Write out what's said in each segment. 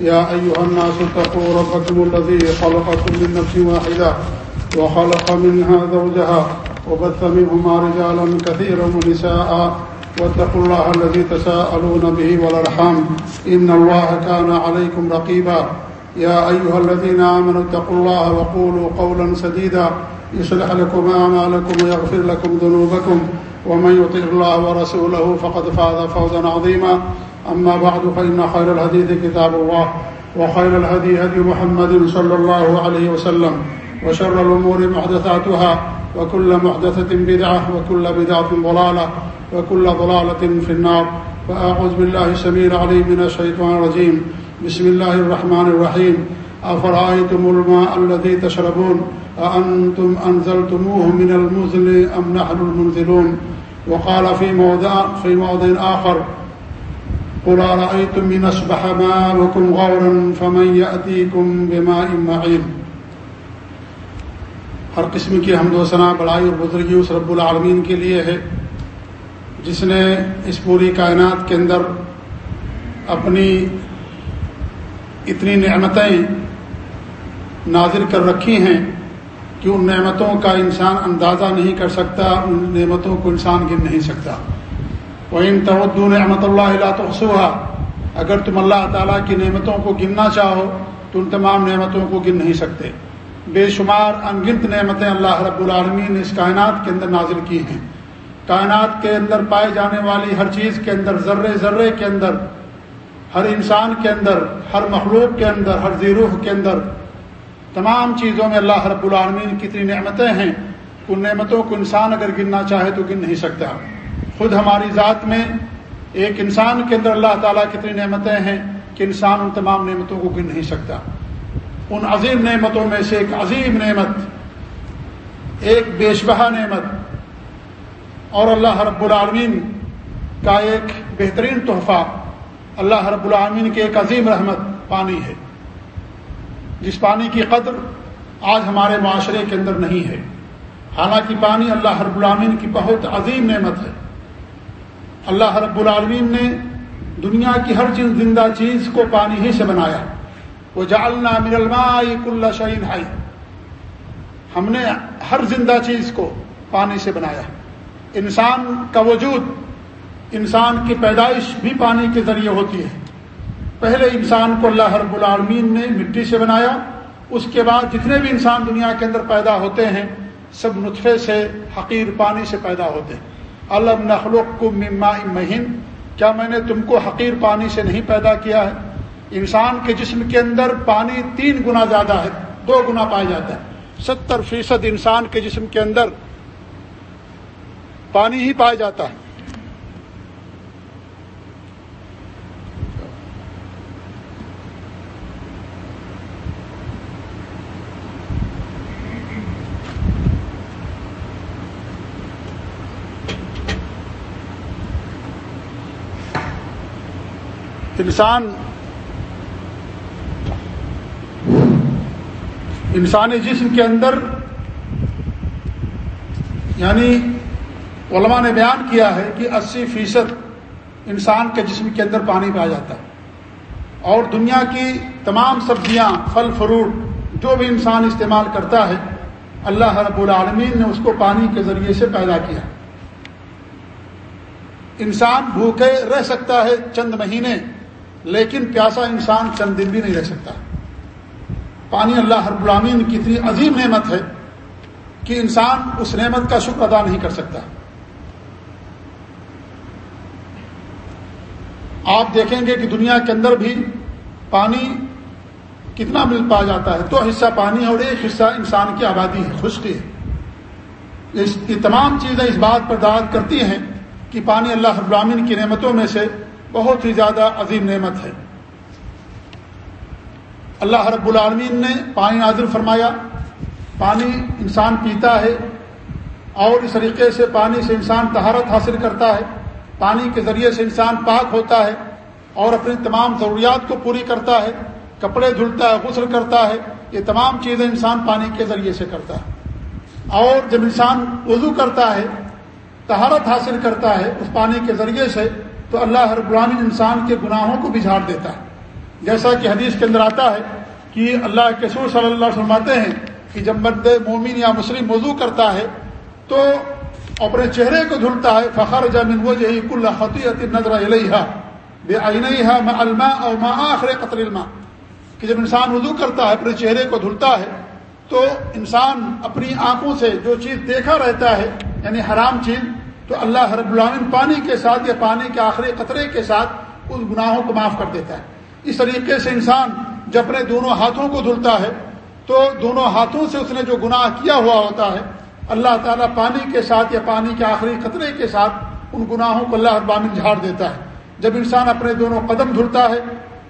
يا أيها الناس اتقوا ربكم الذي خلقكم من نفس واحدة وخلق منها زوجها وبث منهما رجالا كثيرا ونساء واتقوا الله الذي تساءلون به والأرحام إن الله كان عليكم رقيبا يا أيها الذين آمنوا اتقوا الله وقولوا قولا سديدا يصلح لكم أعمالكم ويغفر لكم ذنوبكم ومن يطير الله ورسوله فقد فاز فوزا عظيما أما بعد فإن خير الهديث كتاب الله وخير الهدي هدي محمد صلى الله عليه وسلم وشر الأمور محدثاتها وكل محدثة بدعة وكل بدعة ضلالة وكل ضلالة في النار. فأعوذ بالله السمير عليه من الشيطان الرجيم. بسم الله الرحمن الرحيم. أفرأيتم الماء الذي تشربون؟ أأنتم أنزلتموه من المزل أم نحن المنزلون؟ وقال في موضع, في موضع آخر قل أرأيتم من أصبح ماءكم غورا فمن يأتيكم بماء معين؟ ہر قسم کی حمد و ثنا بڑائی اور بزرگی اس رب العالمین کے لیے ہے، جس نے اس پوری کائنات کے اندر اپنی اتنی نعمتیں نازل کر رکھی ہیں کہ ان نعمتوں کا انسان اندازہ نہیں کر سکتا، ان نعمتوں کو انسان گن نہیں سکتا۔ وہ ان تو نعمت اللہ تحسوہ اگر تم اللہ تعالیٰ کی نعمتوں کو گننا چاہو تو ان تمام نعمتوں کو گن نہیں سکتے۔ بے شمار انگنت نعمتیں اللہ رب العالمین نے اس کائنات کے اندر نازل کی ہیں۔ کائنات کے اندر پائے جانے والی ہر چیز کے اندر، ذرے ذرے کے اندر، ہر انسان کے اندر، ہر مخلوق کے اندر، ہر زیروح کے اندر، تمام چیزوں میں اللہ رب العالمین کتنی نعمتیں ہیں۔ ان نعمتوں کو انسان اگر گننا چاہے تو گن نہیں سکتا۔ خود ہماری ذات میں ایک انسان کے اندر اللہ تعالیٰ کتنی نعمتیں ہیں کہ انسان ان تمام نعمتوں کو گن نہیں سکتا۔ ان عظیم نعمتوں میں سے ایک عظیم نعمت، ایک بیشبہ نعمت، اور اللہ رب العالمین کا ایک بہترین تحفہ، اللہ رب العالمین کی ایک عظیم رحمت پانی ہے۔ جس پانی کی قدر آج ہمارے معاشرے کے اندر نہیں ہے۔ حالانکہ پانی اللہ رب العالمین کی بہت عظیم نعمت ہے۔ اللہ رب العالمین نے دنیا کی ہر چیز زندہ چیز کو پانی ہی سے بنایا۔ وہ جالنا من الماء کل شعین ہائی ہم نے ہر زندہ چیز کو پانی سے بنایا۔ انسان کا وجود انسان کی پیدائش بھی پانی کے ذریعے ہوتی ہے۔ پہلے انسان کو اللہ رب العالمین نے مٹی سے بنایا۔ اس کے بعد جتنے بھی انسان دنیا کے اندر پیدا ہوتے ہیں، سب نطفے سے حقیر پانی سے پیدا ہوتے ہیں۔ الم نخلوق کو مما مہین۔ کیا میں نے تم کو حقیر پانی سے نہیں پیدا کیا ہے؟ انسان کے جسم کے اندر پانی تین گنا زیادہ ہے، دو گنا پایا جاتا ہے۔ ستر فیصد انسان کے جسم کے اندر پانی ہی پایا جاتا ہے۔ انسان انسانی جسم کے اندر یعنی علماء نے بیان کیا ہے کہ اسی فیصد انسان کے جسم کے اندر پانی پایا جاتا ہے۔ اور دنیا کی تمام سبزیاں، پھل، فروٹ جو بھی انسان استعمال کرتا ہے، اللہ رب العالمین نے اس کو پانی کے ذریعے سے پیدا کیا انسان بھوکے رہ سکتا ہے چند مہینے لیکن پیاسا انسان چند دن بھی نہیں رہ سکتا۔ پانی اللہ رب العالمین کی اتنی عظیم نعمت ہے کہ انسان اس نعمت کا شکر ادا نہیں کر سکتا۔ آپ دیکھیں گے کہ دنیا کے اندر بھی پانی کتنا مل پایا جاتا ہے۔ دو حصہ پانی اور ایک حصہ انسان کی آبادی ہے، خشکی ہے۔ یہ تمام چیزیں اس بات پر دعوت کرتی ہیں کہ پانی اللہ ابراہین کی نعمتوں میں سے بہت ہی زیادہ عظیم نعمت ہے۔ اللہ رب العالمین نے پانی نازل فرمایا۔ پانی انسان پیتا ہے اور اس طریقے سے پانی سے انسان تہارت حاصل کرتا ہے۔ پانی کے ذریعے سے انسان پاک ہوتا ہے اور اپنی تمام ضروریات کو پوری کرتا ہے۔ کپڑے دھلتا ہے، غسل کرتا ہے۔ یہ تمام چیزیں انسان پانی کے ذریعے سے کرتا ہے۔ اور جب انسان وضو کرتا ہے تہارت حاصل کرتا ہے، اس پانی کے ذریعے سے تو اللہ ہر برانی انسان کے گناہوں کو بھی جھاڑ دیتا ہے۔ جیسا کہ حدیث کے اندر آتا ہے کہ اللہ کے سور صلی اللہ علیہ فرماتے ہیں کہ جب مرد مومن یا مسلم وضو کرتا ہے تو اپنے چہرے کو دھلتا ہے۔ فخر جمین وہ جہی کل حقیقت نظر علیہ بے آئین میں الما اور ماں آخر قطر علما کہ جب انسان وضو کرتا ہے، اپنے چہرے کو دھلتا ہے، تو انسان اپنی آنکھوں سے جو چیز دیکھا رہتا ہے یعنی حرام چیز تو اللہ رب العالمین پانی کے ساتھ یا پانی کے آخری قطرے کے ساتھ اس گناہوں کو معاف کر دیتا ہے۔ اس طریقے سے انسان جب اپنے دونوں ہاتھوں کو دھلتا ہے، تو دونوں ہاتھوں سے اس نے جو گناہ کیا ہوا ہوتا ہے، اللہ تعالیٰ پانی کے ساتھ یا پانی کے آخری قطرے کے ساتھ ان گناہوں کو اللہ ابامن جھاڑ دیتا ہے۔ جب انسان اپنے دونوں قدم دھلتا ہے،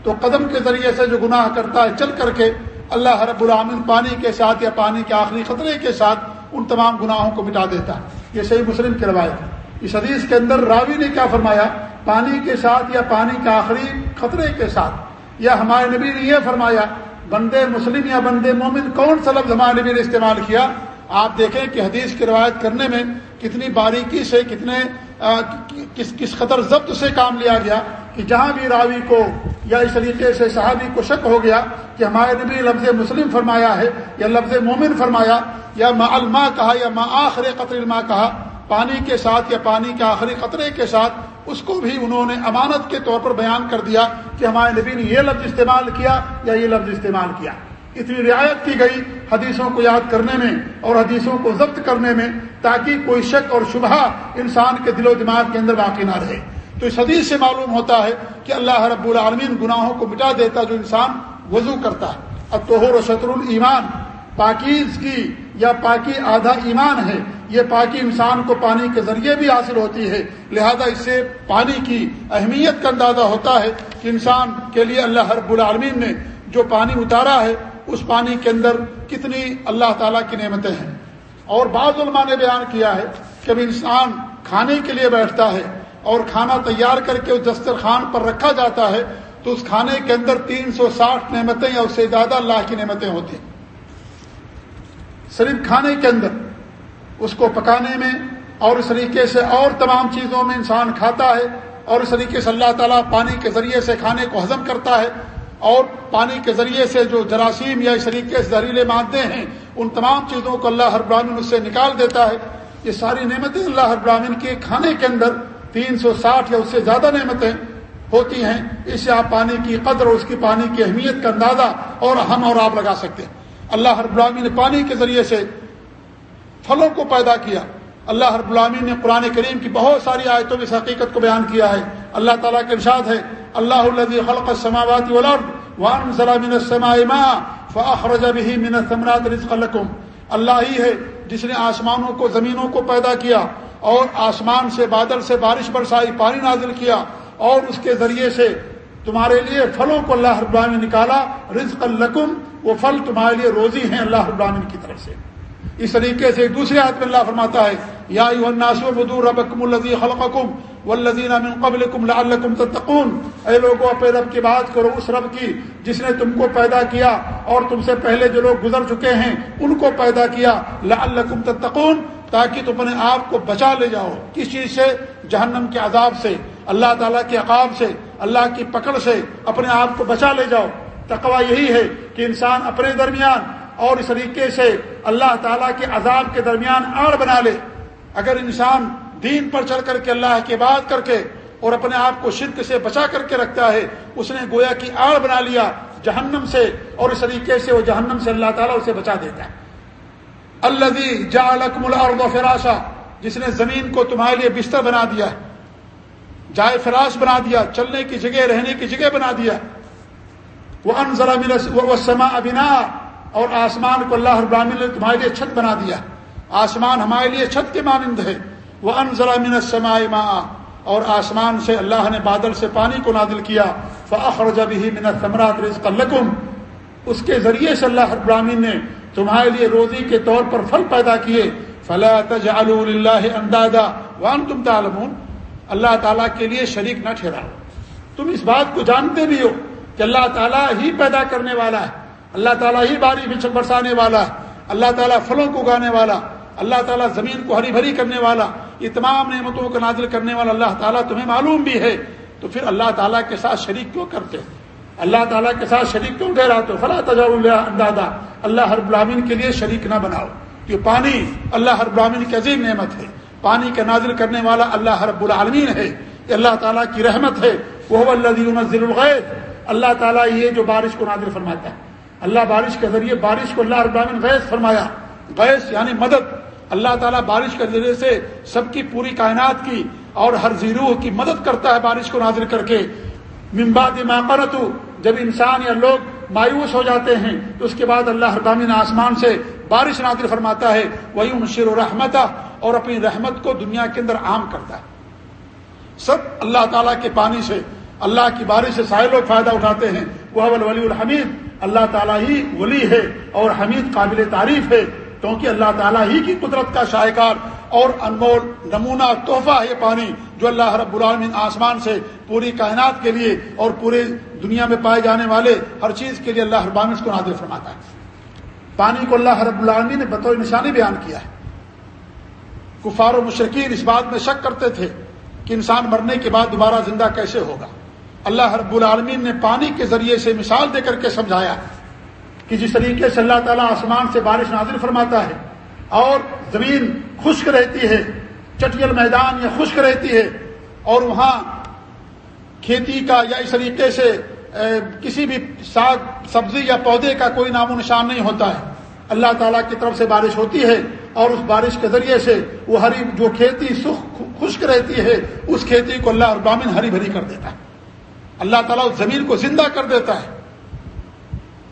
تو قدم کے ذریعے سے جو گناہ کرتا ہے، چل کر کے اللہ رب العامن پانی کے ساتھ یا پانی کے آخری خطرے کے ساتھ ان تمام گناہوں کو مٹا دیتا ہے۔ یہ صحیح مسلم کی روایت ہے۔ اس حدیث کے اندر راوی نے کیا فرمایا؟ پانی کے ساتھ یا پانی کے آخری خطرے کے ساتھ۔ یا ہمارے نبی نے یہ فرمایا، بندے مسلم یا بندے مومن، کون سا لفظ ہمارے نبی نے استعمال کیا؟ آپ دیکھیں کہ حدیث کی روایت کرنے میں کتنی باریکی سے، کتنے کس کس خطر ضبط سے کام لیا گیا کہ جہاں بھی راوی کو یا اس طریقے سے صحابی کو شک ہو گیا کہ ہمارے نبی لفظ مسلم فرمایا ہے یا لفظ مومن فرمایا یا ما الما کہا یا ما آخر قطر الما کہا، پانی کے ساتھ یا پانی کے آخری قطرے کے ساتھ، اس کو بھی انہوں نے امانت کے طور پر بیان کر دیا کہ ہمارے نبی نے یہ لفظ استعمال کیا یا یہ لفظ استعمال کیا۔ اتنی رعایت کی گئی حدیثوں کو یاد کرنے میں اور حدیثوں کو ضبط کرنے میں تاکہ کوئی شک اور شبہ انسان کے دل و دماغ کے اندر باقی نہ رہے۔ تو اس حدیث سے معلوم ہوتا ہے کہ اللہ رب العالمین گناہوں کو مٹا دیتا جو انسان وضو کرتا ہے۔ اب تو شطر المان پاکیز کی یا پاکی آدھا ایمان ہے۔ یہ پاکی انسان کو پانی کے ذریعے بھی حاصل ہوتی ہے۔ لہذا اس سے پانی کی اہمیت کا اندازہ ہوتا ہے کہ انسان کے لیے اللہ رب العالمین نے جو پانی اتارا ہے، اس پانی کے اندر کتنی اللہ تعالیٰ کی نعمتیں ہیں۔ اور بعض علماء نے بیان کیا ہے کہ انسان کھانے کے لیے بیٹھتا ہے۔ اور کھانا تیار کر کے اس دسترخوان پر رکھا جاتا ہے، تو اس کھانے کے اندر تین سو ساٹھ نعمتیں یا اس سے زیادہ اللہ کی نعمتیں ہوتی ہیں۔ صرف کھانے کے اندر، اس کو پکانے میں اور اس طریقے سے اور تمام چیزوں میں انسان کھاتا ہے اور اس طریقے سے اللہ تعالیٰ پانی کے ذریعے سے کھانے کو ہضم کرتا ہے اور پانی کے ذریعے سے جو جراثیم یا اس طریقے سے زہریلے مادے ہیں، ان تمام چیزوں کو اللہ ہر براہین اس سے نکال دیتا ہے۔ یہ ساری نعمتیں اللہ ہر براہین کے کھانے کے اندر تین سو ساٹھ یا اس سے زیادہ نعمتیں ہوتی ہیں، اس سے آپ پانی کی قدر اور اس کی پانی کی اہمیت کا اندازہ اور ہم اور آپ لگا سکتے ہیں۔ اللہ ہر غلامی نے پانی کے ذریعے سے پھلوں کو پیدا کیا۔ اللہ ہر غلامی نے قرآن کریم کی بہت ساری آیتوں میں اس حقیقت کو بیان کیا ہے۔ اللہ تعالیٰ کے ارشاد ہے، اللہ الذي خلق السماوات والارض وانزل من السماء ماء فاخرج به من الثمرات رزقا لكم اللہ ہی ہے جس نے آسمانوں کو، زمینوں کو پیدا کیا۔ اور آسمان سے بادل سے بارش برسائی، پانی نازل کیا اور اس کے ذریعے سے تمہارے لیے پھلوں کو اللہ رب العالمین نے نکالا رزق الکم وہ پھل تمہارے لیے روزی ہیں اللہ رب العالمین کی طرف سے۔ اس طریقے سے ایک دوسرے ہاتھ میں اللہ فرماتا ہے، یا ربکم الذی خلقکم والذین من قبلکم لعلکم تتقون۔ اے لوگوں اپنے رب کی بات کرو، اس رب کی جس نے تم کو پیدا کیا اور تم سے پہلے جو لوگ گزر چکے ہیں، ان کو پیدا کیا۔ لعلکم تتقون۔ تاکہ تم اپنے آپ کو بچا لے جاؤ کس چیز سے؟ جہنم کے عذاب سے، اللہ تعالیٰ کے عقاب سے، اللہ کی پکڑ سے اپنے آپ کو بچا لے جاؤ۔ تقوا یہی ہے کہ انسان اپنے درمیان اور اس طریقے سے اللہ تعالیٰ کے عذاب کے درمیان آڑ بنا لے۔ اگر انسان دین پر چل کر کے اللہ کی بات کر کے اور اپنے آپ کو شرک سے بچا کر کے رکھتا ہے، اس نے گویا کی آڑ بنا لیا جہنم سے اور اس طریقے سے وہ جہنم سے اللہ تعالیٰ اسے بچا دیتا ہے۔ اللہ جا الارض فراشا، جس نے زمین کو تمہارے لیے بستر بنا دیا ہے۔ جائے فراش بنا دیا، چلنے کی جگہ، رہنے کی جگہ بنا دیا۔ وہ ان ذرا سما ابنا اور آسمان کو اللہ ابراہین نے تمہارے لیے چھت بنا دیا۔ آسمان ہمارے لیے چھت کے مانند ہے۔ وہ ان ذرا من سما اور آسمان سے اللہ نے بادل سے پانی کو نادل کیا۔ فخر جب ہی منت ثمرات رزق لکم اس کے ذریعے سے اللہ ابراہین نے تمہارے لیے روزی کے طور پر پھل پیدا کیے۔ فلا اللہ اندازہ وان تم تعلمون۔ اللہ تعالیٰ کے لیے شریک نہ ٹھہراؤ۔ تم اس بات کو جانتے بھی ہو کہ اللہ تعالیٰ ہی پیدا کرنے والا ہے۔ اللہ تعالیٰ ہی بارش برسانے والا ہے۔ اللہ تعالیٰ پھلوں کو اگانے والا۔ اللہ تعالیٰ زمین کو ہری بھری کرنے والا۔ یہ تمام نعمتوں کو نازل کرنے والا اللہ تعالیٰ تمہیں معلوم بھی ہے۔ تو پھر اللہ تعالیٰ کے ساتھ شریک کیوں کرتے اللہ تعالیٰ کے ساتھ شریک کیوں ٹھہراتے فلاں تجا اللہ اندازہ اللہ ہر بلامین کے لیے شریک نہ بناؤ۔ کہ پانی اللہ ہر برامین کی عظیم نعمت ہے۔ پانی کا نازل کرنے والا اللہ رب العالمین ہے۔ اللہ تعالیٰ کی رحمت ہے۔ وہ اللہ الغیب اللہ تعالیٰ یہ جو بارش کو نازل فرماتا ہے۔ اللہ بارش کے ذریعے بارش کو اللہ رب العالمین غیث فرمایا۔ غیث یعنی مدد۔ اللہ تعالیٰ بارش کے ذریعے سے سب کی پوری کائنات کی اور ہر زیرو کی مدد کرتا ہے بارش کو نازل کر کے۔ ممباد ماقرت جب انسان یا لوگ مایوس ہو جاتے ہیں، تو اس کے بعد اللہ ابامین آسمان سے بارش نازل فرماتا ہے وہی مشیر و رحمت اور اپنی رحمت کو دنیا کے اندر عام کرتا ہے۔ سب اللہ تعالیٰ کے پانی سے، اللہ کی بارش سے سارے لوگ فائدہ اٹھاتے ہیں۔ وہ ولی الحمید اللہ تعالیٰ ہی ولی ہے اور حمید قابل تعریف ہے۔ کیونکہ اللہ تعالیٰ ہی کی قدرت کا شاہکار اور انمول نمونہ تحفہ ہے پانی جو اللہ رب العالمین آسمان سے پوری کائنات کے لیے اور پورے دنیا میں پائے جانے والے ہر چیز کے لیے اللہ ربان کو نادر فرماتا ہے۔ پانی کو اللہ رب العالمین نے بطور نشانی بیان کیا ہے۔ کفار و مشرقین اس بات میں شک کرتے تھے کہ انسان مرنے کے بعد دوبارہ زندہ کیسے ہوگا۔ اللہ رب العالمین نے پانی کے ذریعے سے مثال دے کر کے سمجھایا کہ جس طریقے سے اللہ تعالیٰ آسمان سے بارش نازل فرماتا ہے اور زمین خشک رہتی ہے، چٹیل میدان یا خشک رہتی ہے اور وہاں کھیتی کا یا اس طریقے سے کسی بھی ساگ، سبزی یا پودے کا کوئی نام و نشان نہیں ہوتا ہے۔ اللہ تعالیٰ کی طرف سے بارش ہوتی ہے اور اس بارش کے ذریعے سے وہ ہری، جو کھیتی سخ، خشک رہتی ہے، اس کھیتی کو اللہ ابامن ہری بھری کر دیتا ہے۔ اللہ تعالیٰ اس زمین کو زندہ کر دیتا ہے۔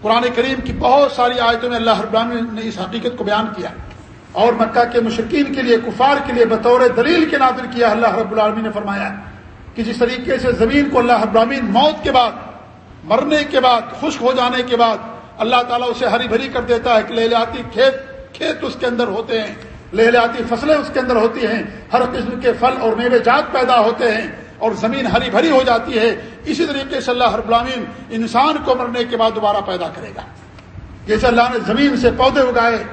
قرآن کریم کی بہت ساری آیتوں میں اللہ ابامن نے اس حقیقت کو بیان کیا اور مکہ کے مشرقین کے لیے، کفار کے لیے بطور دلیل کے نادر کیا اللہ رب العالمین نے فرمایا کہ جس طریقے سے زمین کو اللہ ابراہین موت کے بعد، مرنے کے بعد، خشک ہو جانے کے بعد اللہ تعالیٰ اسے ہری بھری کر دیتا ہے کہ لہلیاتی کھیت کھیت اس کے اندر ہوتے ہیں لہلیاتی فصلیں اس کے اندر ہوتی ہیں، ہر قسم کے پھل اور میوے جات پیدا ہوتے ہیں اور زمین ہری بھری ہو جاتی ہے۔ اسی طریقے سے اللہ ہر برامین انسان کو مرنے کے بعد دوبارہ پیدا کرے گا۔ جیسے اللہ نے زمین سے پودے اگائے،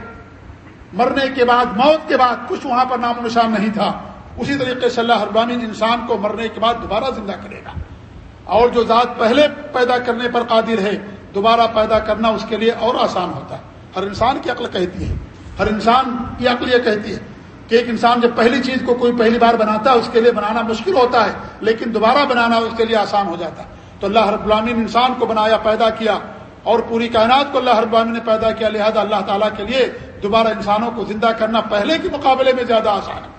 مرنے کے بعد، موت کے بعد کچھ وہاں پر نام و نشان نہیں تھا، اسی طریقے سے اللہ ابامین انسان کو مرنے کے بعد دوبارہ زندہ کرے گا۔ اور جو ذات پہلے پیدا کرنے پر قادر ہے، دوبارہ پیدا کرنا اس کے لیے اور آسان ہوتا ہے۔ ہر انسان کی عقل کہتی ہے، ہر انسان کی عقل یہ کہتی ہے کہ ایک انسان جب پہلی چیز کو کوئی پہلی بار بناتا ہے، اس کے لیے بنانا مشکل ہوتا ہے، لیکن دوبارہ بنانا اس کے لیے آسان ہو جاتا ہے۔ تو اللہ رب العالمین انسان کو بنایا، پیدا کیا اور پوری کائنات کو اللہ رب العالمین نے پیدا کیا۔ لہذا اللہ تعالیٰ کے لیے دوبارہ انسانوں کو زندہ کرنا پہلے کے مقابلے میں زیادہ آسان ہے۔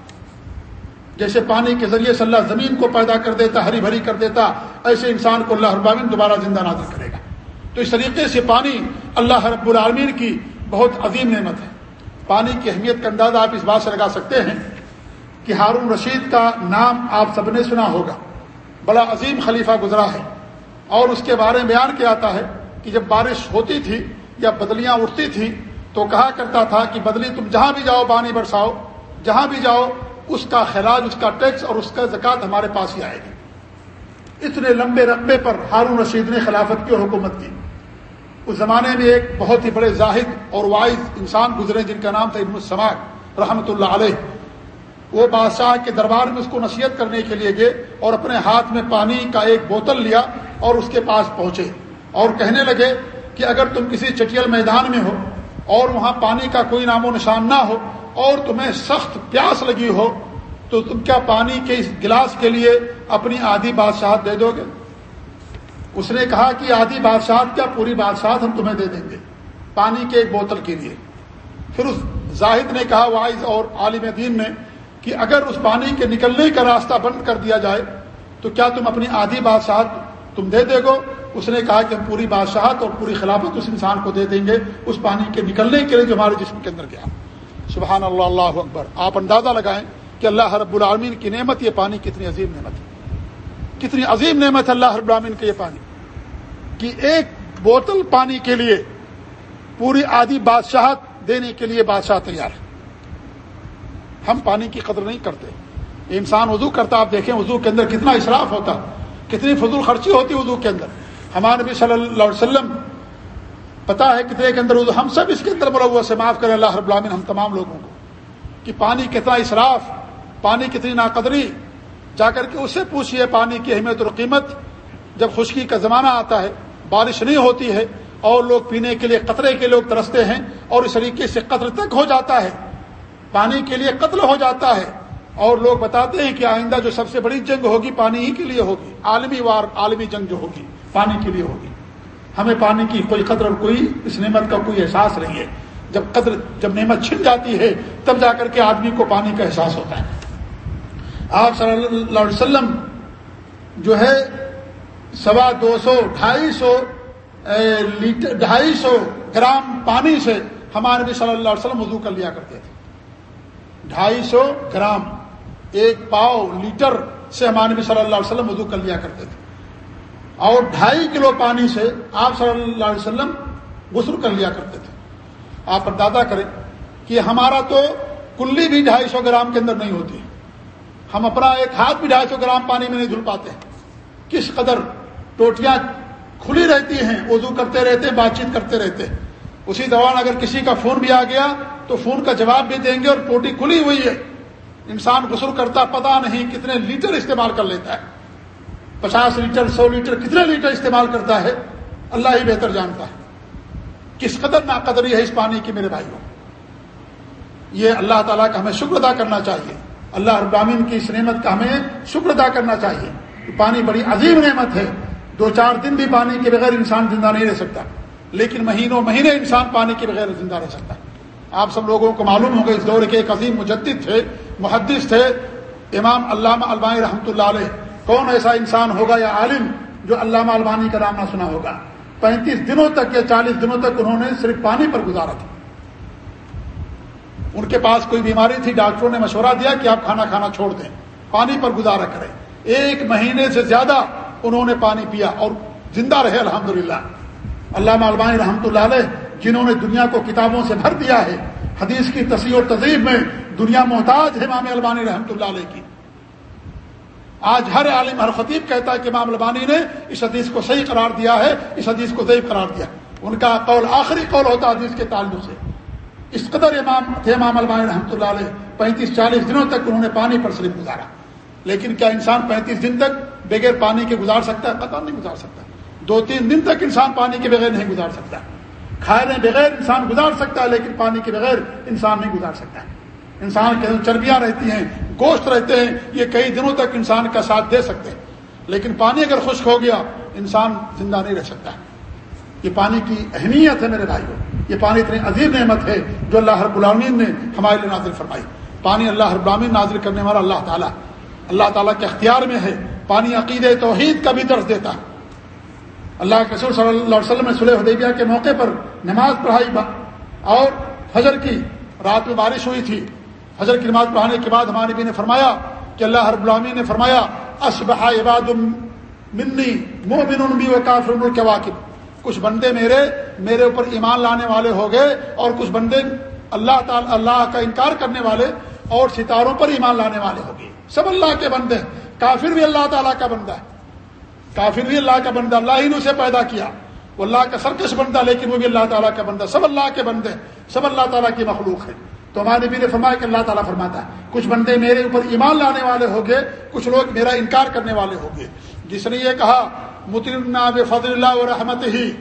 جیسے پانی کے ذریعے سے اللہ زمین کو پیدا کر دیتا، ہری بھری کر دیتا، ایسے انسان کو اللہ ابامین دوبارہ زندہ نازل کرے گا۔ تو اس طریقے سے پانی اللہ رب العالمین کی بہت عظیم نعمت ہے۔ پانی کی اہمیت کا اندازہ آپ اس بات سے لگا سکتے ہیں کہ ہارون رشید کا نام آپ سب نے سنا ہوگا۔ بڑا عظیم خلیفہ گزرا ہے۔ اور اس کے بارے میں بیان کیا جاتا ہے کہ جب بارش ہوتی تھی یا بدلیاں اٹھتی تھیں تو کہا کرتا تھا کہ بدلی تم جہاں بھی جاؤ پانی برساؤ، جہاں بھی جاؤ اس کا خراج، اس کا ٹیکس اور اس کا زکوٰۃ ہمارے پاس ہی آئے گی۔ اتنے لمبے رقبے پر ہارون رشید نے خلافت کی اور حکومت کی۔ اس زمانے میں ایک بہت ہی بڑے زاہد اور وائز انسان گزرے جن کا نام تھا ابن السماق رحمۃ اللہ علیہ۔ وہ بادشاہ کے دربار میں اس کو نصیحت کرنے کے لیے گئے اور اپنے ہاتھ میں پانی کا ایک بوتل لیا اور اس کے پاس پہنچے اور کہنے لگے کہ اگر تم کسی چٹیل میدان میں ہو اور وہاں پانی کا کوئی نام و نشان نہ ہو اور تمہیں سخت پیاس لگی ہو تو تم کیا پانی کے اس گلاس کے لیے اپنی آدھی بادشاہ دے دو گے؟ اس نے کہا کہ آدھی بادشاہ کیا، پوری بادشاہ ہم تمہیں دے دیں گے، پانی کے ایک بوتل کے لیے۔ پھر اس زاہد نے کہا، وائز اور عالم دین نے کہ اگر اس پانی کے نکلنے کا راستہ بند کر دیا جائے، تو کیا تم اپنی آدھی بادشاہ تم دے دے گو؟ اس نے کہا کہ ہم پوری بادشاہت اور پوری خلافت اس انسان کو دے دیں گے، اس پانی کے نکلنے کے لیے جو ہمارے جسم کے اندر گیا۔ سبحان اللہ اللہ اکبر۔ آپ اندازہ لگائیں کہ اللہ رب العالمین کی نعمت، یہ پانی کتنی عظیم نعمت ہے۔ کتنی عظیم نعمت اللہ رب العالمین کے یہ پانی کہ ایک بوتل پانی کے لیے پوری آدھی بادشاہت دینے کے لیے بادشاہ تیار ہے۔ ہم پانی کی قدر نہیں کرتے۔ انسان وضو کرتا آپ دیکھیں وضو کے اندر کتنا اصراف ہوتا کتنی فضول خرچی ہوتی وضو کے اندر۔ ہمارے نبی صلی اللہ علیہ وسلم پتا ہے کتنے کے اندر وضو، ہم سب اس کے اندر بڑا سے معاف کریں اللہ رب العالمین، ہم تمام لوگوں کو کہ پانی کتنا اصراف پانی کتنی ناقدری جا کر کے اس سے پوچھیے پانی کی اہمیت اور قیمت جب خشکی کا زمانہ آتا ہے، بارش نہیں ہوتی ہے، اور لوگ پینے کے لیے قطرے کے لوگ ترستے ہیں، اور اس طریقے سے قطر تک ہو جاتا ہے، پانی کے لیے قتل ہو جاتا ہے، اور لوگ بتاتے ہیں کہ آئندہ جو سب سے بڑی جنگ ہوگی، پانی ہی کے لیے ہوگی، عالمی وار، عالمی جنگ جو ہوگی، پانی کے لیے ہوگی۔ ہمیں پانی کی کوئی قدر اور کوئی اس نعمت کا کوئی احساس نہیں ہے۔ جب قدر، جب نعمت چھن جاتی ہے، تب جا کر کے آدمی کو پانی کا احساس ہوتا ہے۔ آپ صلی اللہ علیہ وسلم جو ہے سوا دو سو، ڈھائی سو لیٹر، ڈھائی سو گرام پانی سے ہمارے نبی صلی اللہ علیہ وسلم وضو کر لیا کرتے تھے۔ ڈھائی سو گرام، ایک پاؤ لیٹر سے ہمارے نبی صلی اللہ علیہ وسلم وضو کر لیا کرتے تھے۔ اور ڈھائی کلو پانی سے آپ صلی اللہ علیہ وسلم غسل کر لیا کرتے تھے۔ آپ اندازہ کریں کہ ہمارا تو کلی بھی ڈھائی سو گرام کے اندر نہیں ہوتی۔ ہم اپنا ایک ہاتھ بھی ڈھائی سو گرام پانی میں نہیں دھل پاتے کس قدر ٹوٹیاں کھلی رہتی ہیں، وضو کرتے رہتے بات چیت کرتے رہتے اسی دوران اگر کسی کا فون بھی آ گیا تو فون کا جواب بھی دیں گے اور ٹوٹی کھلی ہوئی ہے۔ انسان غسل کرتا پتا نہیں کتنے لیٹر استعمال کر لیتا ہے۔ پچاس لیٹر، سو لیٹر، کتنے لیٹر استعمال کرتا ہے۔ اللہ ہی بہتر جانتا ہے۔ کس قدر ناقدری ہے اس پانی کی میرے بھائیوں؟ یہ اللہ تعالیٰ کا ہمیں شکر ادا کرنا چاہیے۔ اللہ ابامین کی اس نعمت کا ہمیں شکر ادا کرنا چاہیے۔ پانی بڑی عظیم نعمت ہے۔ دو چار دن بھی پانی کے بغیر انسان زندہ نہیں رہ سکتا۔ لیکن مہینوں مہینے انسان پانی کے بغیر زندہ رہ سکتا۔ آپ سب لوگوں کو معلوم ہوگا اس دور کے ایک عظیم مجدد تھے، محدث تھے۔ امام علامہ علمائی رحمۃ اللہ علیہ۔ کون ایسا انسان ہوگا یا عالم جو علامہ علمانی کا نام نہ سنا ہوگا؟ پینتیس دنوں تک یا چالیس دنوں تک انہوں نے صرف پانی پر گزارا تھا۔ ان کے پاس کوئی بیماری تھی، ڈاکٹروں نے مشورہ دیا کہ آپ کھانا کھانا چھوڑ دیں، پانی پر گزارا کریں۔ ایک مہینے سے زیادہ انہوں نے پانی پیا اور زندہ رہے الحمد للہ علامہ علمانی رحمۃ اللہ علیہ، جنہوں نے دنیا کو کتابوں سے بھر دیا ہے، حدیث کی تصویر اور تذیب میں دنیا محتاج ہے امام البانی رحمۃ اللہ علیہ کی۔ آج ہر عالم، ہر خطیب کہتا ہے کہ امام البانی نے اس حدیث کو صحیح قرار دیا ہے، اس حدیث کو ضعیف قرار دیا۔ ان کا قول آخری قول ہوتا حدیث کے تعلق سے۔ اس قدر امام تھے، امام البانی رحمۃ اللہ علیہ، پینتیس چالیس دنوں تک انہوں نے پانی پر صرف گزارا۔ لیکن کیا انسان پینتیس دن تک بغیر پانی کے گزار سکتا ہے؟ قطع نہیں گزار سکتا۔ دو تین دن تک انسان پانی کے بغیر نہیں گزار سکتا۔ کھائے بغیر انسان گزار سکتا ہے، لیکن پانی کے بغیر انسان نہیں گزار سکتا۔ انسان کے اندر چربیاں رہتی ہیں، گوشت رہتے ہیں، یہ کئی دنوں تک انسان کا ساتھ دے سکتے ہیں۔ لیکن پانی اگر خشک ہو گیا، انسان زندہ نہیں رہ سکتا۔ یہ پانی کی اہمیت ہے میرے بھائیوں۔ یہ پانی اتنی عظیم نعمت ہے جو اللہ ہر غلامین نے ہمارے لیے نازل فرمائی۔ پانی اللہ ہر غلامین نازل کرنے والا اللہ تعالیٰ۔ اللہ تعالیٰ کے اختیار میں ہے۔ پانی عقید توحید کا بھی درس دیتا۔ ہے اللہ کے صلی اللہ علیہ وسلم نے سلح حدیبیہ کے موقع پر نماز پڑھائی اور فجر کی رات میں بارش ہوئی تھی۔ فجر کی نماز پڑھانے کے بعد ہمارے بھی نے فرمایا کہ اللہ ہر غلامی نے فرمایا اشبہ عباد منی مومن بھی و کافر کے واقف کچھ بندے میرے میرے اوپر ایمان لانے والے ہو گئے اور کچھ بندے اللہ تعالی اللہ کا انکار کرنے والے اور ستاروں پر ایمان لانے والے ہو گئے۔ سب اللہ کے بندے کافر بھی اللہ تعالیٰ کا بندہ ہے۔ کافر بھی اللہ کا بندہ، اللہ ہی نے اسے پیدا کیا۔ وہ اللہ کا سرکش بندہ، لیکن وہ بھی اللہ تعالیٰ کا بندہ۔ سب اللہ کے بندے سب اللہ تعالیٰ کی مخلوق ہے تو ہمارے نبی نے فرمایا کہ اللہ تعالیٰ فرماتا ہے، کچھ بندے میرے اوپر ایمان لانے والے ہو گئے، کچھ لوگ میرا انکار کرنے والے ہو گئے۔ جس نے یہ کہا مترنا فضل اللہ و رحمت ہی۔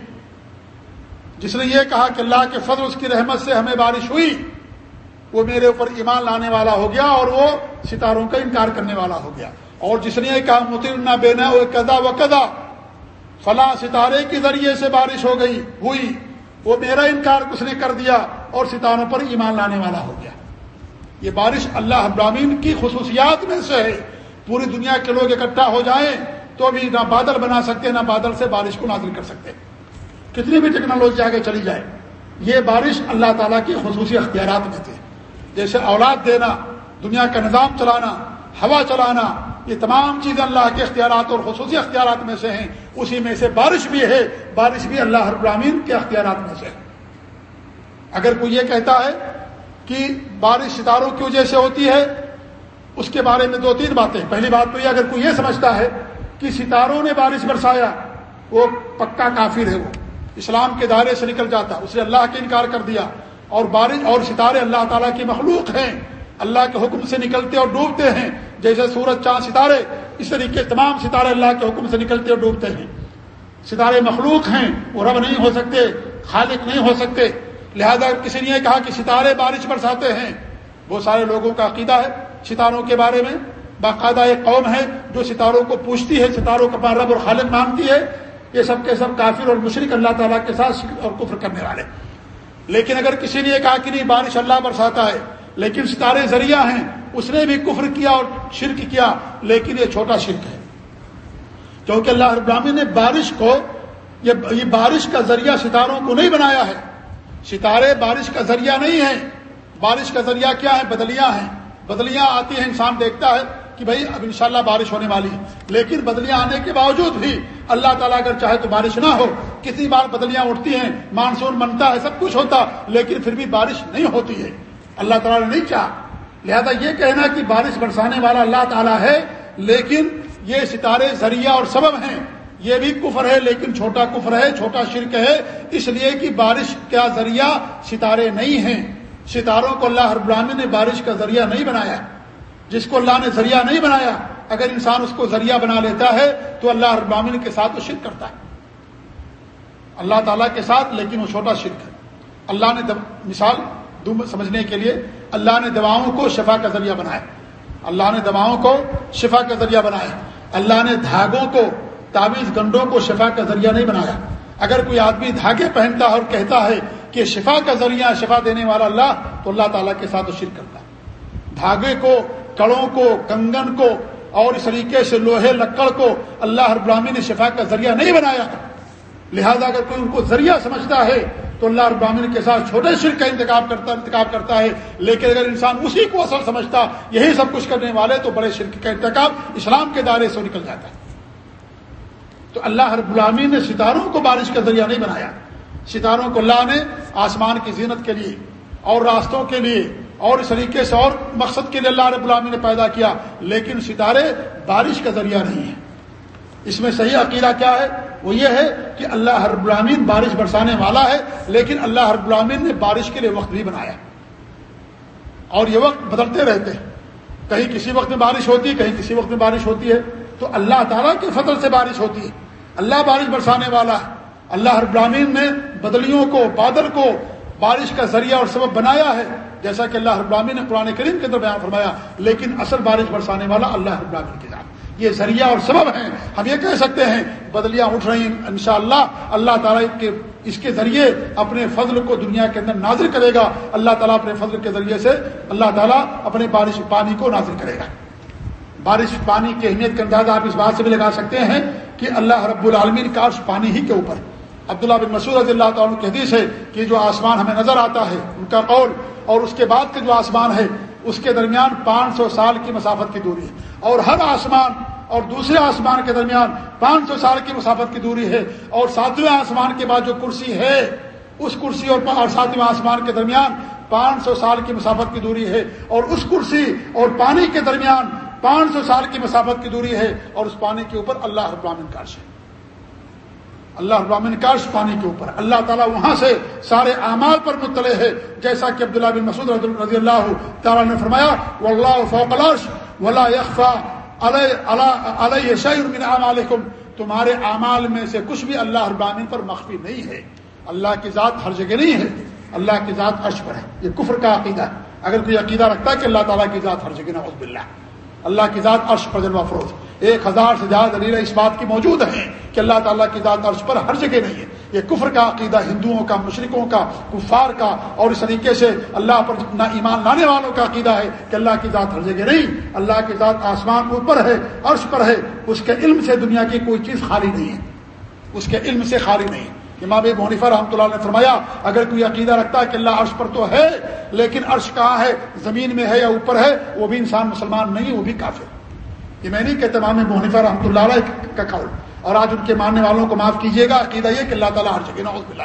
جس نے یہ کہا کہ اللہ کے فضل اس کی رحمت سے ہمیں بارش ہوئی، وہ میرے اوپر ایمان لانے والا ہو گیا اور وہ ستاروں کا انکار کرنے والا ہو گیا۔ اور جس نے یہ کہا مترنا بینا وہ کدا و کدا فلاں ستارے کے ذریعے سے بارش ہو گئی، ہوئی، وہ میرا انکار کس نے کر دیا اور ستاروں پر ایمان لانے والا ہو گیا۔ یہ بارش اللہ ابراہین کی خصوصیات میں سے ہے۔ پوری دنیا کے لوگ اکٹھا ہو جائیں تو بھی نہ بادل بنا سکتے، نہ بادل سے بارش کو نازل کر سکتے۔ کتنی بھی ٹیکنالوجی آگے چلی جائے، یہ بارش اللہ تعالیٰ کی خصوصی اختیارات میں تھے جیسے اولاد دینا، دنیا کا نظام چلانا، ہوا چلانا، یہ تمام چیزیں اللہ کے اختیارات اور خصوصی اختیارات میں سے ہیں۔ اسی میں سے بارش بھی ہے، بارش بھی اللہ ہر برامین کے اختیارات میں سے۔ اگر کوئی یہ کہتا ہے کہ بارش ستاروں کی وجہ سے ہوتی ہے، اس کے بارے میں دو تین باتیں۔ پہلی بات تو یہ، اگر کوئی یہ سمجھتا ہے کہ ستاروں نے بارش برسایا، وہ پکا کافر ہے وہ۔ اسلام کے دائرے سے نکل جاتا، اس نے اللہ کے انکار کر دیا۔ اور بارش اور ستارے اللہ تعالیٰ کی مخلوق ہیں۔ اللہ کے حکم سے نکلتے اور ڈوبتے ہیں۔ جیسے سورج چاند ستارے، اس طریقے تمام ستارے اللہ کے حکم سے نکلتے اور ڈوبتے ہیں۔ ستارے مخلوق ہیں، وہ رب نہیں ہو سکتے، خالق نہیں ہو سکتے۔ لہذا کسی نے کہا کہ ستارے بارش برساتے ہیں۔ وہ سارے لوگوں کا عقیدہ ہے ستاروں کے بارے میں۔ باقاعدہ ایک قوم ہے جو ستاروں کو پوچھتی ہے، ستاروں کا رب اور خالق مانتی ہے۔ یہ سب کے سب کافر اور مشرق اللہ تعالیٰ کے ساتھ اور کفر کرنے والے لیکن اگر کسی نے یہ کہا کہ نہیں، بارش اللہ برساتا ہے، لیکن ستارے ذریعہ ہیں، اس نے بھی کفر کیا اور شرک کیا، لیکن یہ چھوٹا شرک ہے۔ کیونکہ اللہ ابراہمی نے بارش کو، یہ بارش کا ذریعہ ستاروں کو نہیں بنایا ہے۔ ستارے بارش کا ذریعہ نہیں ہے بارش کا ذریعہ کیا ہے؟ بدلیاں ہیں۔ بدلیاں آتی ہیں، انسان دیکھتا ہے۔ کہ بھائی اب انشاءاللہ بارش ہونے والی ہے۔ لیکن بدلیاں آنے کے باوجود بھی اللہ تعالیٰ اگر چاہے تو بارش نہ ہو، کسی بار بدلیاں اٹھتی ہیں، مانسون بنتا ہے، سب کچھ ہوتا، لیکن پھر بھی بارش نہیں ہوتی ہے۔ اللہ تعالیٰ نے نہیں چاہ لہذا یہ کہنا کہ بارش برسانے والا اللہ تعالیٰ ہے، لیکن یہ ستارے ذریعہ اور سبب ہیں۔ یہ بھی کفر ہے، لیکن چھوٹا کفر ہے، چھوٹا شرک ہے۔ اس لیے کہ بارش کا ذریعہ ستارے نہیں ہیں۔ ستاروں کو اللہ ہر براہمی نے بارش کا ذریعہ نہیں بنایا۔ جس کو اللہ نے ذریعہ نہیں بنایا، اگر انسان اس کو ذریعہ بنا لیتا ہے، تو اللہ ہر براہین کے ساتھ وہ شرک کرتا ہے۔ اللہ تعالیٰ کے ساتھ، لیکن وہ چھوٹا شرک ہے۔ اللہ نے مثال سمجھنے کے لیے، اللہ نے دواؤں کو شفا کا ذریعہ بنایا۔ اللہ نے دواؤں کو شفا کا ذریعہ بنایا۔ اللہ نے دھاگوں کو، تعویذ گنڈوں کو شفا کا ذریعہ نہیں بنایا۔ اگر کوئی آدمی دھاگے پہنتا ہے اور کہتا ہے کہ شفا کا ذریعہ، شفا دینے والا اللہ، تو اللہ تعالیٰ کے ساتھ وہ شرک کرتا ہے۔ دھاگے کو کڑوں کو، کنگن کو اور اس طریقے سے لوہے لکڑ کو اللہ ہر براہمی نے شفا کا ذریعہ نہیں بنایا لہذا اگر کوئی ان کو ذریعہ سمجھتا ہے تو اللہ ابراہین کے ساتھ چھوٹے شرک کا انتخاب کرتا انتخاب کرتا ہے۔ لیکن اگر انسان اسی کو اصل سمجھتا، یہی سب کچھ کرنے والے تو بڑے شرک کا انتخاب اسلام کے دائرے سے نکل جاتا ہے۔ تو اللہ ہر غلامی نے ستاروں کو بارش کا ذریعہ نہیں بنایا۔ ستاروں کو اللہ نے آسمان کی زینت کے لیے اور راستوں کے لیے اور اس طریقے سے اور مقصد کے لیے اللہ رب العالمین نے پیدا کیا، لیکن ستارے بارش کا ذریعہ نہیں ہیں۔ اس میں صحیح عقیدہ کیا ہے؟ وہ یہ ہے کہ اللہ ہر العالمین بارش برسانے والا ہے، لیکن اللہ ہر العالمین نے بارش کے لیے وقت بھی بنایا۔ اور یہ وقت بدلتے رہتے ہیں۔ کہیں کسی وقت میں بارش ہوتی ہے کہیں کسی وقت میں بارش ہوتی ہے۔ تو اللہ تعالیٰ کے فضل سے بارش ہوتی ہے۔ اللہ بارش برسانے والا ہے۔ اللہ ہر براہین نے بدلیوں کو، بادل کو بارش کا ذریعہ اور سبب بنایا ہے۔ جیسا کہ اللہ ابراہین نے قرآن کریم کے اندر بیان فرمایا، لیکن اصل بارش برسانے والا اللہ ابراہین کے ذات۔ یہ ذریعہ اور سبب ہیں۔ ہم یہ کہہ سکتے ہیں، بدلیاں اٹھ رہی ہیں ان اللہ اللہ تعالیٰ کے اس کے ذریعے اپنے فضل کو دنیا کے اندر نازر کرے گا۔ اللہ تعالیٰ اپنے فضل کے ذریعے سے اللہ تعالیٰ اپنے بارش پانی کو نازر کرے گا۔ بارش پانی کی اہمیت کا اندازہ آپ اس بات سے بھی لگا سکتے ہیں کہ اللہ رب العالمین کا پانی ہی کے اوپر۔ عبداللہ بن مسعود رضی اللہ تعالیٰ کی حدیث ہے کہ جو آسمان ہمیں نظر آتا ہے، ان کا قول اور اس کے بعد کا جو آسمان ہے، اس کے درمیان پانچ سو سال کی مسافت کی دوری ہے۔ اور ہر آسمان اور دوسرے آسمان کے درمیان پانچ سو سال کی مسافت کی دوری ہے۔ اور ساتویں آسمان کے بعد جو کرسی ہے، اس کرسی اور ساتویں آسمان کے درمیان پانچ سو سال کی مسافت کی دوری ہے۔ اور اس کرسی اور پانی کے درمیان پانچ سو سال کی مسافت کی دوری ہے۔ اور اس پانی کے اوپر اللہ ابراہین کاش ہے۔ اللہ ابراہین کاش پانی کے اوپر۔ اللہ تعالیٰ وہاں سے سارے اعمال پر مطلع ہے۔ جیسا کہ عبداللہ بن مسعود رضی اللہ تعالیٰ نے فرمایا وہ اللہ فوقلاش ولا یکفا علیہ من اعمالکم. تمہارے اعمال میں سے کچھ بھی اللہ ابراہین پر مخفی نہیں ہے۔ اللہ کی ذات ہر جگہ نہیں ہے۔ اللہ کی ذات عرش پر ہے۔ یہ کفر کا عقیدہ ہے۔ اگر کوئی عقیدہ رکھتا ہے کہ اللہ تعالیٰ کی ذات ہر جگہ نعوذ باللہ۔ اللہ کی ذات عرش پر جلوہ فروز۔ ایک ہزار سے زیادہ دلیل اس بات کی موجود ہیں کہ اللہ تعالیٰ کی ذات عرش پر ہر جگہ نہیں ہے۔ یہ کفر کا عقیدہ ہندوؤں کا مشرقوں کا، کفار کا اور اس طریقے سے اللہ پر نہ ایمان لانے والوں کا عقیدہ ہے کہ اللہ کی ذات ہر جگہ نہیں، اللہ کی ذات آسمان اوپر ہے، عرش پر ہے، اس کے علم سے دنیا کی کوئی چیز خالی نہیں ہے۔ اس کے علم سے خالی نہیں۔ امام مونیفہ رحمۃ اللہ نے فرمایا، اگر کوئی عقیدہ رکھتا ہے کہ اللہ عرش پر تو ہے، لیکن عرش کہاں ہے؟ زمین میں ہے یا اوپر ہے، وہ بھی انسان مسلمان نہیں، وہ بھی کافر۔ یہ میں نہیں کہتا امام مونیفہ رحمۃ اللہ علیہ کا قول، اور آج ان کے ماننے والوں کو معاف کیجیے گا۔ عقیدہ یہ کہ اللہ تعالیٰ ہر جگہ نوز بلّہ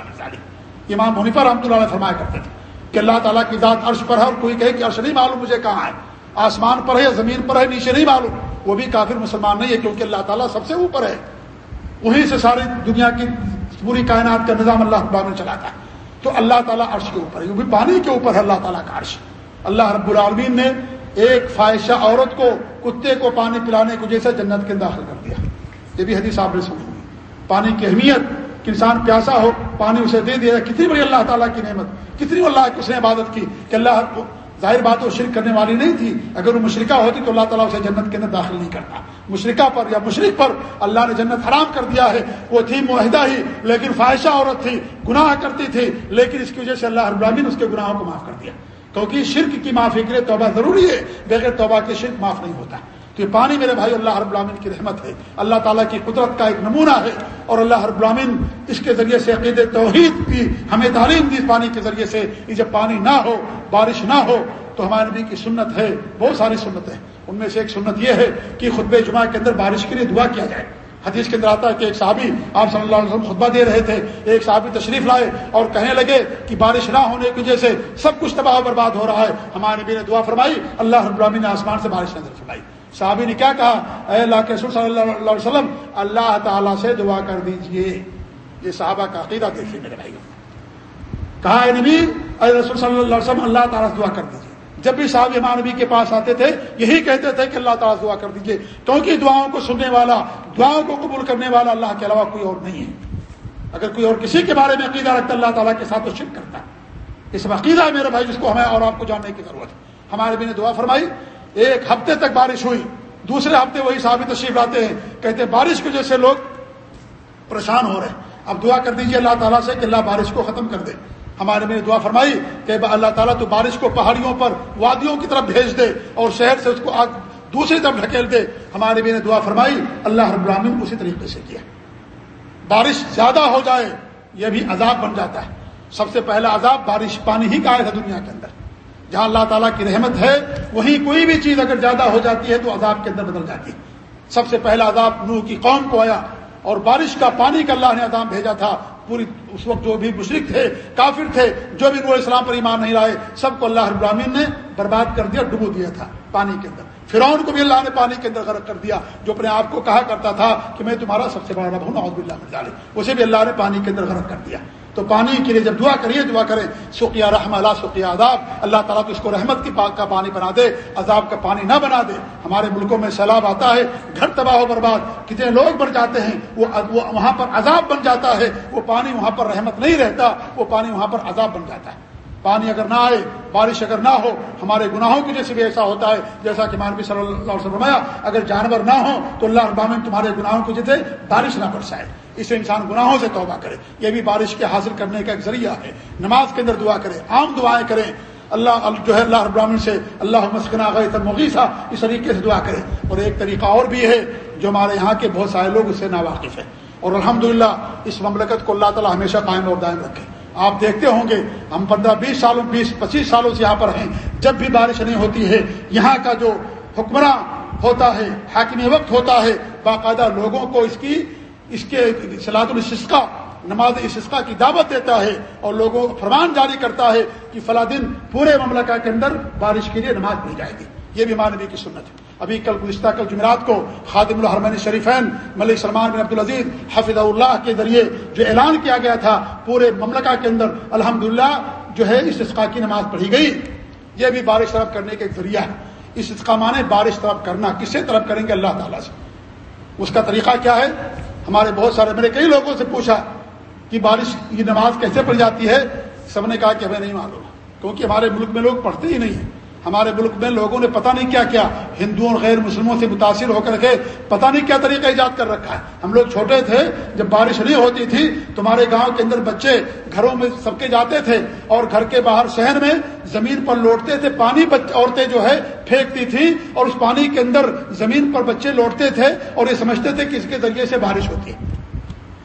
امام منیفا رحمۃ اللہ علیہ فرمایا کرتے تھے کہ اللہ تعالیٰ کی ذات عرش پر ہے اور کوئی کہے کہ عرش نہیں معلوم مجھے کہاں ہے۔ آسمان پر ہے یا زمین پر ہے، نیچے نہیں معلوم۔ وہ بھی کافر مسلمان نہیں ہے کیونکہ اللہ تعالیٰ سب سے اوپر ہے۔ وہیں سے ساری دنیا کی پوری کائنات کا نظام اللہ اقبال میں چلاتا ہے۔ تو اللہ تعالیٰ عرش کے اوپر ہے۔ وہ بھی پانی کے اوپر ہے اللہ تعالیٰ کا عرش۔ اللہ رب العالمین نے ایک فائشہ عورت کو، کتے کو پانی پلانے کو جیسے جنت کے داخل کر دیا۔ یہ بھی حدیث آپ نے سنی۔ پانی کی اہمیت، کہ انسان پیاسا ہو، پانی اسے دے دیا۔ کتنی بڑی اللہ تعالیٰ کی نعمت، کتنی اللہ کی اس نے عبادت کی کہ اللہ ظاہر بات وہ شرک کرنے والی نہیں تھی۔ اگر وہ مشرقہ ہوتی تو اللہ تعالیٰ اسے جنت کے اندر داخل نہیں کرتا۔ مشرقہ پر یا مشرق پر اللہ نے جنت حرام کر دیا ہے۔ وہ تھی معاہدہ ہی، لیکن فائشہ عورت تھی، گناہ کرتی تھی، لیکن اس کی وجہ سے اللہ ابراہین اس کے گناہوں کو معاف کر دیا۔ کیونکہ شرک کی معافی کے لیے توبہ ضروری ہے، بغیر توبہ کے شرک معاف نہیں ہوتا۔ تو یہ پانی میرے بھائی، اللہ رب العالمین کی رحمت ہے۔ اللہ تعالیٰ کی قدرت کا ایک نمونہ ہے اور اللہ رب العالمین اس کے ذریعے سے عقید توحید کی ہمیں تعلیم دی پانی کے ذریعے سے۔ جب پانی نہ ہو، بارش نہ ہو، تو ہمارے نبی کی سنت ہے، بہت ساری سنت ہے ان میں سے ایک سنت یہ ہے کہ خطب جمعہ کے اندر بارش کے لیے دعا کیا جائے۔ حدیث کے اندر آتا ہے کہ ایک صحابی آپ صلی اللہ علیہ وسلم خطبہ دے رہے تھے، ایک صحابی تشریف لائے اور کہنے لگے کہ بارش نہ ہونے کی وجہ سے سب کچھ تباہ و برباد ہو رہا ہے۔ ہمارے نبی نے دعا فرمائی، اللہ رب نے آسمان سے بارش نظر فرمائی۔ صحابی نے کیا کہا؟ اے اللہ کے صلی اللہ علیہ وسلم، اللہ تعالیٰ سے دعا کر دیجیے۔ یہ صحابہ کا عقیدہ دیکھیے میرے بھائی کہا اے نبی، اے رسول صلی اللہ علیہ وسلم، اللہ تعالیٰ سے دعا کر دیجیے جب بھی صاحب امام نبی کے پاس آتے تھے، یہی کہتے تھے کہ اللہ تعالیٰ دعا کر دیجیے کیونکہ دعاؤں کو سننے والا، دعاؤں کو قبول کرنے والا اللہ کے علاوہ کوئی اور نہیں ہے۔ اگر کوئی اور کسی کے بارے میں عقیدہ رکھتا، اللہ تعالیٰ کے ساتھ تو شرک کرتا۔ ہے اس عقیدہ ہے میرے بھائی، جس کو ہمیں اور آپ کو جاننے کی ضرورت ہے۔ ہمارے بھی نے دعا فرمائی، ایک ہفتے تک بارش ہوئی، دوسرے ہفتے وہی صحابی تشریف لاتے ہیں۔ کہتے بارش کی وجہ سے لوگ پریشان ہو رہے ہیں۔ اب دعا کر دیجیے اللہ تعالیٰ سے کہ اللہ بارش کو ختم کر دے۔ ہمارے میں دعا فرمائی کہ اللہ تعالیٰ تو بارش کو پہاڑیوں پر وادیوں کی طرف بھیج دے اور شہر سے اس کو آگ دوسری طرف ڈھکیل دے۔ ہمارے بھی نے دعا فرمائی، اللہ رب العالمین اسی طریقے سے کیا۔ بارش زیادہ ہو جائے، یہ بھی عذاب بن جاتا ہے۔ سب سے پہلا عذاب بارش پانی ہی کا آیا تھا دنیا کے اندر۔ جہاں اللہ تعالیٰ کی رحمت ہے، وہیں کوئی بھی چیز اگر زیادہ ہو جاتی ہے تو عذاب کے اندر بدل جاتی ہے۔ سب سے پہلا عذاب نوح کی قوم کو آیا اور بارش کا پانی کا اللہ نے عذاب بھیجا تھا۔ پوری اس وقت جو بھی مشرق تھے، کافر تھے، جو بھی نور اسلام پر ایمان نہیں لائے، سب کو اللہ ابراہین نے برباد کر دیا، ڈبو دیا تھا پانی کے اندر۔ فرعون کو بھی اللہ نے پانی کے اندر غرق کر دیا، جو اپنے آپ کو کہا کرتا تھا کہ میں تمہارا سب سے بڑا رب ہوں، نعوذ باللہ من اسے بھی اللہ نے پانی کے اندر غرق کر دیا۔ تو پانی کے لیے جب دعا کریے دعا کریں، سقیہ رحم اللہ سقیہ عذاب، اللہ تعالیٰ تو اس کو رحمت کی پاک کا پانی بنا دے، عذاب کا پانی نہ بنا دے۔ ہمارے ملکوں میں سیلاب آتا ہے، گھر تباہ و برباد، کتنے لوگ بڑھ جاتے ہیں، وہ وہاں پر عذاب بن جاتا ہے، وہ پانی وہاں پر رحمت نہیں رہتا، وہ پانی وہاں پر عذاب بن جاتا ہے۔ پانی اگر نہ آئے، بارش اگر نہ ہو، ہمارے گناہوں کی وجہ سے بھی ایسا ہوتا ہے، جیسا کہ مانوی صلی اللہ علیہ وسلم اگر جانور نہ ہو تو اللہ ابامن تمہارے گناہوں کی وجہ سے بارش نہ برسائے۔ اسے انسان گناہوں سے توبہ کرے۔ یہ بھی بارش کے حاصل کرنے کا ایک ذریعہ ہے۔ نماز کے اندر دعا کرے عام دعائیں کریں۔ اللہ جو ہے اللہ ابراہین سے اللہ مسکنا غیر مغیثہ اس طریقے سے دعا کرے اور ایک طریقہ اور بھی ہے جو ہمارے یہاں کے بہت سارے لوگ اس سے ناواقف ہیں۔ اور الحمدللہ اس مملکت کو اللہ تعالیٰ ہمیشہ قائم اور دائم رکھے۔ آپ دیکھتے ہوں گے، ہم پندرہ، بیس سالوں، بیس، پچیس سالوں سے یہاں پر ہیں۔ جب بھی بارش نہیں ہوتی ہے، یہاں کا جو حکمراں ہوتا ہے، حاکم وقت ہوتا ہے، باقاعدہ لوگوں کو اس کی اس کے سلاد الشقہ نماز اسقا کی دعوت دیتا ہے اور لوگوں کو فرمان جاری کرتا ہے کہ فلاں دن پورے مملکہ کے اندر بارش کے لیے نماز دی جائے گی۔ یہ بھی مانوی کی سنت ہے۔ ابھی کل گزشتہ کل جمعرات کو خادم الحرمین شریفین ملک سلمان بن عبدالعزیز حفظ اللہ کے ذریعے جو اعلان کیا گیا تھا، پورے مملکہ کے اندر الحمد جو ہے اس کی نماز پڑھی گئی۔ یہ بھی بارش طلب کرنے کا ایک ذریعہ ہے۔ اس اسقا مانے بارش طلب کرنا کسے طلب کریں گے؟ اللہ تعالیٰ سے۔ اس کا طریقہ کیا ہے؟ ہمارے بہت سارے، میں نے کئی لوگوں سے پوچھا کہ بارش کی نماز کیسے پڑھ جاتی ہے؟ سب نے کہا کہ ہمیں نہیں معلوم، کیونکہ ہمارے ملک میں لوگ پڑھتے ہی نہیں ہیں۔ ہمارے ملک میں لوگوں نے پتہ نہیں کیا کیا ہندوؤں اور غیر مسلموں سے متاثر ہو کر کے پتہ نہیں کیا طریقہ ایجاد کر رکھا ہے۔ ہم لوگ چھوٹے تھے، جب بارش نہیں ہوتی تھی، تمہارے گاؤں کے اندر بچے گھروں میں سب کے جاتے تھے اور گھر کے باہر شہر میں زمین پر لوٹتے تھے، پانی عورتیں جو ہے، پھینکتی تھیں اور اس پانی کے اندر زمین پر بچے لوٹتے تھے اور یہ سمجھتے تھے کہ اس کے ذریعے سے بارش ہوتی ہے۔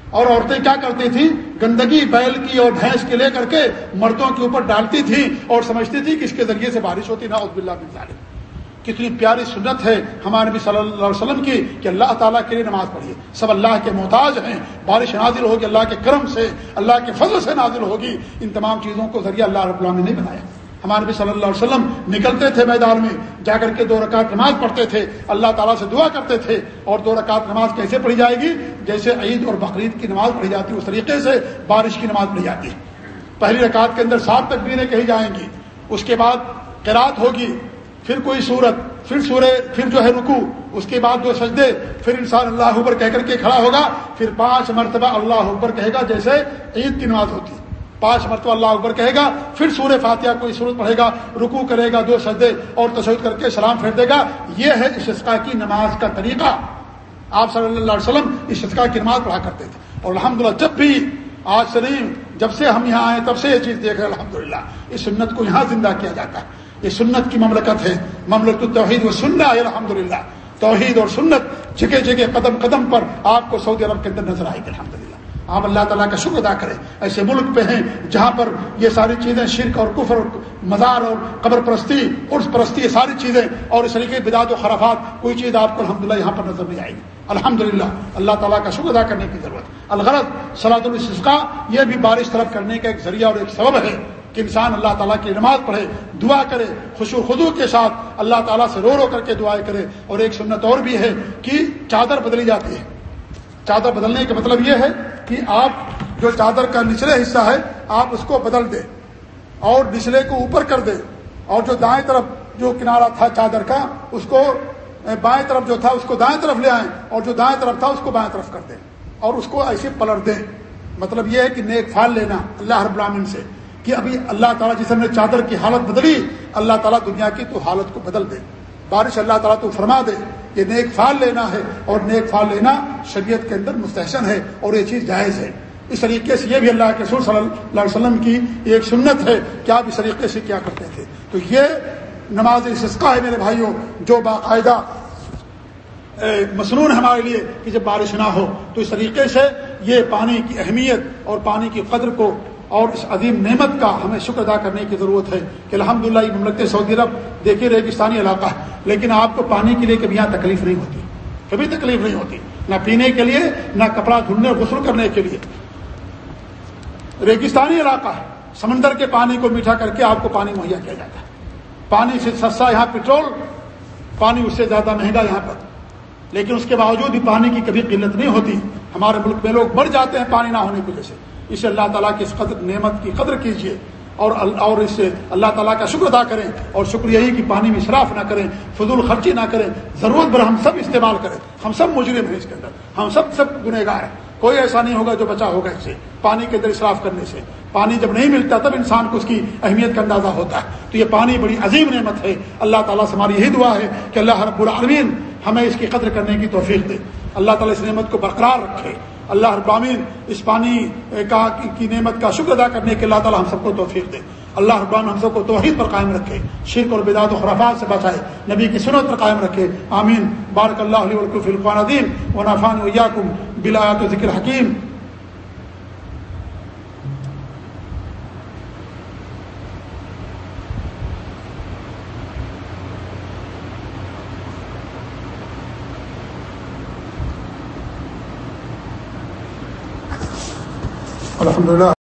اور عورتیں کیا کرتی تھیں؟ گندگی، بیل کی اور بھینس کے لے کر کے مردوں کے اوپر ڈالتی تھی اور سمجھتی تھی کہ اس کے ذریعے سے بارش ہوتی نہ عزب اللہ کتنی پیاری سنت ہے ہمارے نبی صلی اللہ علیہ وسلم کی کہ اللہ تعالیٰ کے لیے نماز پڑھیے۔ سب اللہ کے محتاج ہیں۔ بارش نازل ہوگی اللہ کے کرم سے، اللہ کے فضل سے نازل ہوگی۔ ان تمام چیزوں کو ذریعہ اللہ رب اللہ نے نہیں بنایا۔ ہمارے نبی صلی اللہ علیہ وسلم نکلتے تھے میدان میں، جا کر کے دو رکعت نماز پڑھتے تھے۔ اللہ تعالیٰ سے دعا کرتے تھے۔ اور دو رکعت نماز کیسے پڑھی جائے گی؟ جیسے عید اور بقرعید کی نماز پڑھی جاتی ہے اس طریقے سے بارش کی نماز پڑھی جاتی۔ ہے پہلی رکعت کے اندر سات تکبیریں کہی جائیں گی۔ اس کے بعد قرات ہوگی، پھر کوئی صورت پھر سورے پھر جو ہے رکو اس کے بعد جو سجدے، پھر انسان اللہ اوپر کہہ کر کے کھڑا ہوگا، پھر پانچ مرتبہ اللہ اوپر کہے گا، جیسے عید کی نماز ہوتی۔ ہے پانچ مرتبہ اللہ اکبر کہے گا، پھر سورہ فاتحہ کوئی صورت پڑھے گا رکو کرے گا، دو سجدے اور تشہد کر کے سلام پھیر دے گا۔ یہ ہے اشتقا کی نماز کا طریقہ۔ آپ صلی اللہ علیہ وسلم اشتقا کی نماز پڑھا کرتے تھے۔ اور الحمدللہ، جب بھی آج سلیم، جب سے ہم یہاں آئے، تب سے یہ چیز دیکھ رہے الحمد للہ اس سنت کو یہاں زندہ کیا جاتا ہے۔ یہ سنت کی مملکت ہے، مملکت توحید و سننا ہے الحمد للہ توحید اور سنت جگہ جگہ قدم قدم پر آپ کو سعودی عرب کے اندر نظر آئے گی الحمد للہ آپ اللہ تعالیٰ کا شکر ادا کریں۔ ایسے ملک پہ ہیں جہاں پر یہ ساری چیزیں شرک اور کفر مزار اور قبر پرستی عرس پرستی، یہ ساری چیزیں اور اس طریقے بداد و خرافات، کوئی چیز آپ کو الحمد یہاں پر نظر نہیں آئے گی۔ الحمد اللہ تعالیٰ کا شکر ادا کرنے کی ضرورت۔ الغرض صلاح الشقا یہ بھی بارش طلب کرنے کا ایک ذریعہ اور ایک سبب ہے کہ انسان اللہ تعالیٰ کی نماز پڑھے، دعا کرے، خوش و خدو کے ساتھ اللہ تعالیٰ سے رو رو کر کے دعائیں کرے۔ اور ایک سنت اور بھی ہے کہ چادر بدلی جاتی ہے۔ چادر بدلنے کا مطلب یہ ہے کہ آپ جو چادر کا نچلے حصہ ہے، آپ اس کو بدل دیں اور نچلے کو اوپر کر دیں اور جو دائیں طرف جو کنارہ تھا چادر کا، اس کو بائیں طرف جو تھا، اس کو دائیں طرف لے آئیں اور جو دائیں طرف تھا، اس کو بائیں طرف کر دیں اور اس کو ایسے پلٹ دیں۔ مطلب یہ ہے کہ نیک فال لینا اللہ ہر براہین سے کہ ابھی اللہ تعالیٰ جس نے چادر کی حالت بدلی، اللہ تعالیٰ دنیا کی تو حالت کو بدل دے۔ بارش اللہ تعالیٰ تو فرما دے۔ یہ نیک فال لینا ہے اور نیک فال لینا شریعت کے اندر مستحسن ہے اور یہ چیز جائز ہے۔ اس طریقے سے یہ بھی اللہ کے سور صلی اللہ علیہ وسلم کی ایک سنت ہے کہ آپ اس طریقے سے کیا کرتے تھے۔ تو یہ نماز سسکا ہے میرے بھائیوں، جو باقاعدہ مصنون ہمارے لیے کہ جب بارش نہ ہو، تو اس طریقے سے یہ پانی کی اہمیت اور پانی کی قدر کو اور اس عظیم نعمت کا ہمیں شکر ادا کرنے کی ضرورت ہے کہ الحمد للہ یہ مملکت سعودی عرب دیکھیے ریگستانی علاقہ ہے، لیکن آپ کو پانی کے لیے کبھی یہاں تکلیف نہیں ہوتی، کبھی تکلیف نہیں ہوتی، نہ پینے کے لیے، نہ کپڑا دھلنے، غسل کرنے کے لیے۔ ریگستانی علاقہ ہے، سمندر کے پانی کو میٹھا کر کے آپ کو پانی مہیا کیا جاتا ہے۔ پانی سے سستا یہاں پٹرول پانی اس سے زیادہ مہنگا یہاں پر۔ لیکن اس کے باوجود بھی پانی کی کبھی قلت نہیں ہوتی۔ ہمارے ملک میں لوگ بڑھ جاتے ہیں پانی نہ ہونے کی وجہ سے۔ اسے اللہ تعالیٰ کی اس قدر نعمت کی قدر کیجیے اور اور اس سے اللہ تعالیٰ کا شکر ادا کریں اور شکر یہی کہ پانی میں اصراف نہ کریں، فضول خرچی نہ کریں، ضرورت پر ہم سب استعمال کریں۔ ہم سب مجرم ہیں اس کے اندر۔ ہم سب سب گنہ گار ہیں۔ کوئی ایسا نہیں ہوگا جو بچا ہوگا اس سے۔ پانی کے اندر اصراف کرنے سے۔ پانی جب نہیں ملتا تب انسان کو اس کی اہمیت کا اندازہ ہوتا ہے۔ تو یہ پانی بڑی عظیم نعمت ہے۔ اللہ تعالیٰ سے ہماری یہی دعا ہے کہ اللہ رب العالمین ہمیں اس کی قدر کرنے کی توفیق دے۔ اللہ تعالیٰ اس نعمت کو برقرار رکھے۔ اللہ ابامین اس پانی کا کی نعمت کا شکر ادا کرنے کے اللہ تعالیٰ ہم سب کو توفیق دے۔ اللہ ابام ہم سب کو توحید پر قائم رکھے۔ شرک اور بدعت و خرافات سے بچائے۔ نبی کی سنت پر قائم رکھے۔ آمین۔ بارک اللہ علیہ ولقف القان عدیم و نافان ویاکم بلایات و ذکر حکیم۔ الحمد لله